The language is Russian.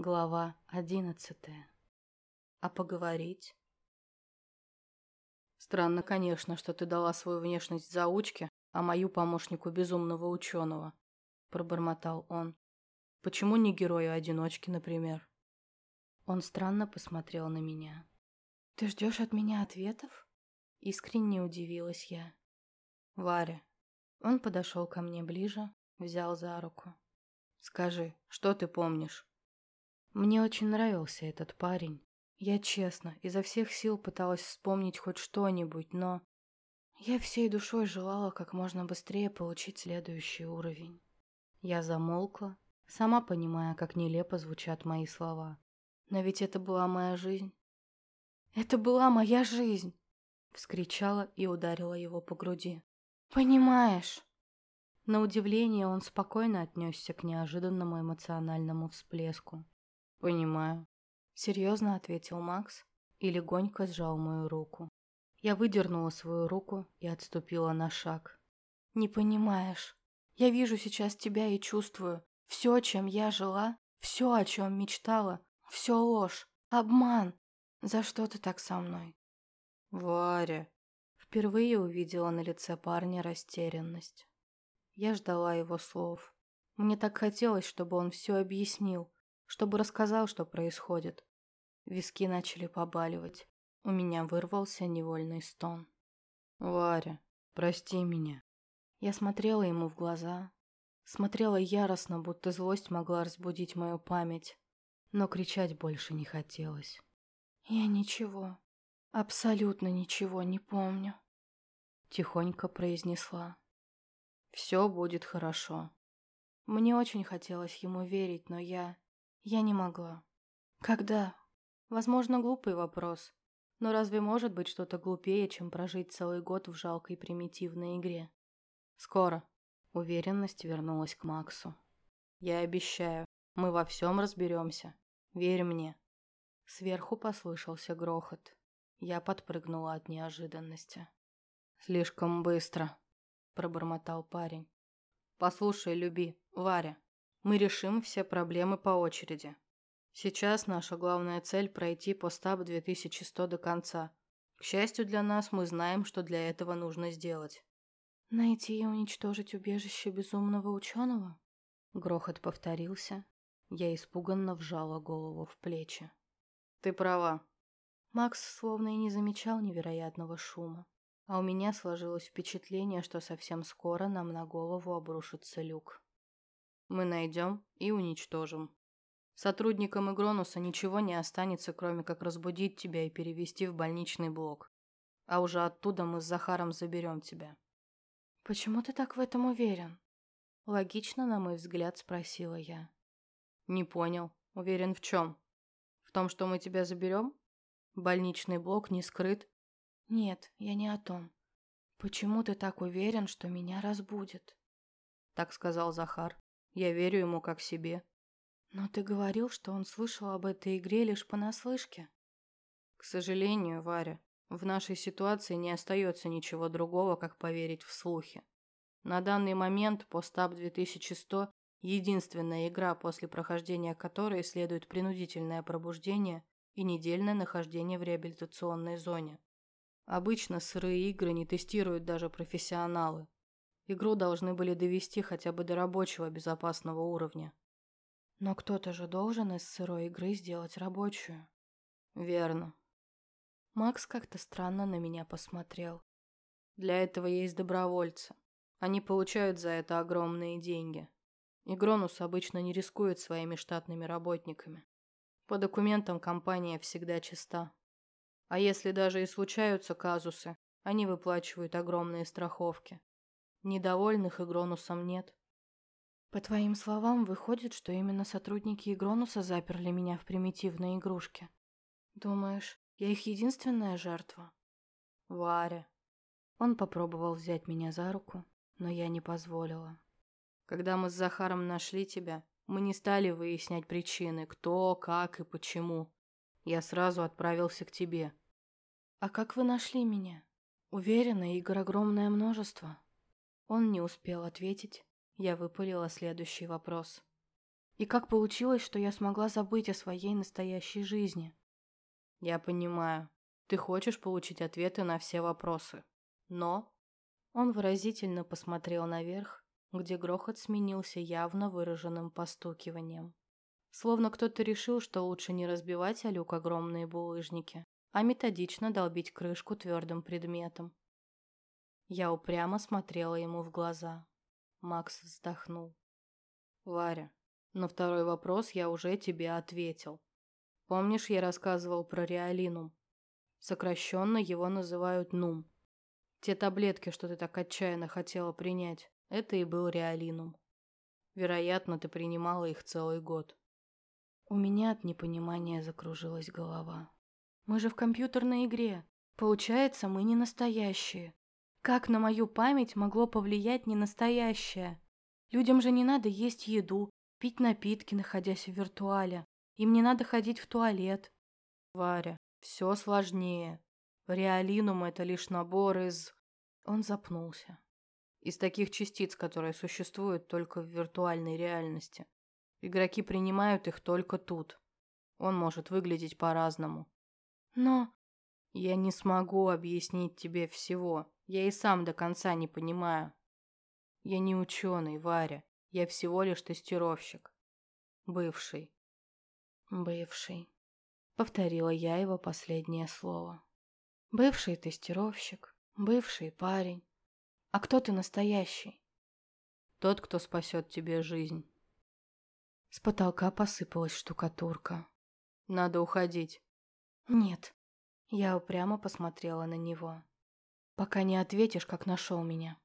Глава одиннадцатая. А поговорить? Странно, конечно, что ты дала свою внешность заучке, а мою помощнику безумного ученого, пробормотал он. Почему не герою-одиночке, например? Он странно посмотрел на меня. Ты ждешь от меня ответов? Искренне удивилась я. Варя. Он подошел ко мне ближе, взял за руку. Скажи, что ты помнишь? Мне очень нравился этот парень. Я честно, изо всех сил пыталась вспомнить хоть что-нибудь, но... Я всей душой желала как можно быстрее получить следующий уровень. Я замолкла, сама понимая, как нелепо звучат мои слова. Но ведь это была моя жизнь. «Это была моя жизнь!» Вскричала и ударила его по груди. «Понимаешь?» На удивление он спокойно отнесся к неожиданному эмоциональному всплеску. «Понимаю», — серьезно ответил Макс и легонько сжал мою руку. Я выдернула свою руку и отступила на шаг. «Не понимаешь. Я вижу сейчас тебя и чувствую. Все, чем я жила, все, о чем мечтала, все ложь, обман. За что ты так со мной?» «Варя!» Впервые увидела на лице парня растерянность. Я ждала его слов. Мне так хотелось, чтобы он все объяснил, чтобы рассказал, что происходит. Виски начали побаливать. У меня вырвался невольный стон. «Варя, прости меня». Я смотрела ему в глаза, смотрела яростно, будто злость могла разбудить мою память, но кричать больше не хотелось. «Я ничего, абсолютно ничего не помню», — тихонько произнесла. «Все будет хорошо». Мне очень хотелось ему верить, но я... Я не могла. Когда? Возможно, глупый вопрос. Но разве может быть что-то глупее, чем прожить целый год в жалкой примитивной игре? Скоро. Уверенность вернулась к Максу. Я обещаю, мы во всем разберемся. Верь мне. Сверху послышался грохот. Я подпрыгнула от неожиданности. «Слишком быстро», — пробормотал парень. «Послушай, люби, Варя, мы решим все проблемы по очереди. Сейчас наша главная цель – пройти по стаб 2100 до конца. К счастью для нас, мы знаем, что для этого нужно сделать. «Найти и уничтожить убежище безумного ученого?» Грохот повторился. Я испуганно вжала голову в плечи. «Ты права». Макс словно и не замечал невероятного шума. А у меня сложилось впечатление, что совсем скоро нам на голову обрушится люк. Мы найдем и уничтожим. Сотрудникам Игронуса ничего не останется, кроме как разбудить тебя и перевести в больничный блок. А уже оттуда мы с Захаром заберем тебя. Почему ты так в этом уверен? Логично, на мой взгляд, спросила я. Не понял. Уверен в чем? В том, что мы тебя заберем? Больничный блок не скрыт? Нет, я не о том. Почему ты так уверен, что меня разбудит? Так сказал Захар. Я верю ему как себе. Но ты говорил, что он слышал об этой игре лишь понаслышке. К сожалению, Варя, в нашей ситуации не остается ничего другого, как поверить в слухи. На данный момент по стаб 2100 единственная игра, после прохождения которой следует принудительное пробуждение и недельное нахождение в реабилитационной зоне. Обычно сырые игры не тестируют даже профессионалы. Игру должны были довести хотя бы до рабочего безопасного уровня. Но кто-то же должен из сырой игры сделать рабочую. Верно. Макс как-то странно на меня посмотрел. Для этого есть добровольцы. Они получают за это огромные деньги. И Гронус обычно не рискует своими штатными работниками. По документам компания всегда чиста. А если даже и случаются казусы, они выплачивают огромные страховки. Недовольных Игронусом нет. По твоим словам, выходит, что именно сотрудники Игронуса заперли меня в примитивной игрушке. Думаешь, я их единственная жертва? Варя. Он попробовал взять меня за руку, но я не позволила. Когда мы с Захаром нашли тебя, мы не стали выяснять причины, кто, как и почему. Я сразу отправился к тебе. А как вы нашли меня? Уверена, игр огромное множество. Он не успел ответить. Я выпалила следующий вопрос. И как получилось, что я смогла забыть о своей настоящей жизни? Я понимаю. Ты хочешь получить ответы на все вопросы. Но... Он выразительно посмотрел наверх, где грохот сменился явно выраженным постукиванием. Словно кто-то решил, что лучше не разбивать о люк огромные булыжники, а методично долбить крышку твердым предметом. Я упрямо смотрела ему в глаза. Макс вздохнул. «Варя, на второй вопрос я уже тебе ответил. Помнишь, я рассказывал про реалинум? Сокращенно его называют НУМ. Те таблетки, что ты так отчаянно хотела принять, это и был реалинум. Вероятно, ты принимала их целый год. У меня от непонимания закружилась голова. Мы же в компьютерной игре. Получается, мы не настоящие. Как на мою память могло повлиять ненастоящее? Людям же не надо есть еду, пить напитки, находясь в виртуале. Им не надо ходить в туалет. Варя, все сложнее. Реалинум – это лишь набор из... Он запнулся. Из таких частиц, которые существуют только в виртуальной реальности. Игроки принимают их только тут. Он может выглядеть по-разному. Но... Я не смогу объяснить тебе всего. Я и сам до конца не понимаю. Я не ученый, Варя. Я всего лишь тестировщик. Бывший. Бывший. Повторила я его последнее слово. Бывший тестировщик, бывший парень. А кто ты настоящий? Тот, кто спасет тебе жизнь. С потолка посыпалась штукатурка. Надо уходить. Нет. Я упрямо посмотрела на него. Пока не ответишь, как нашел меня.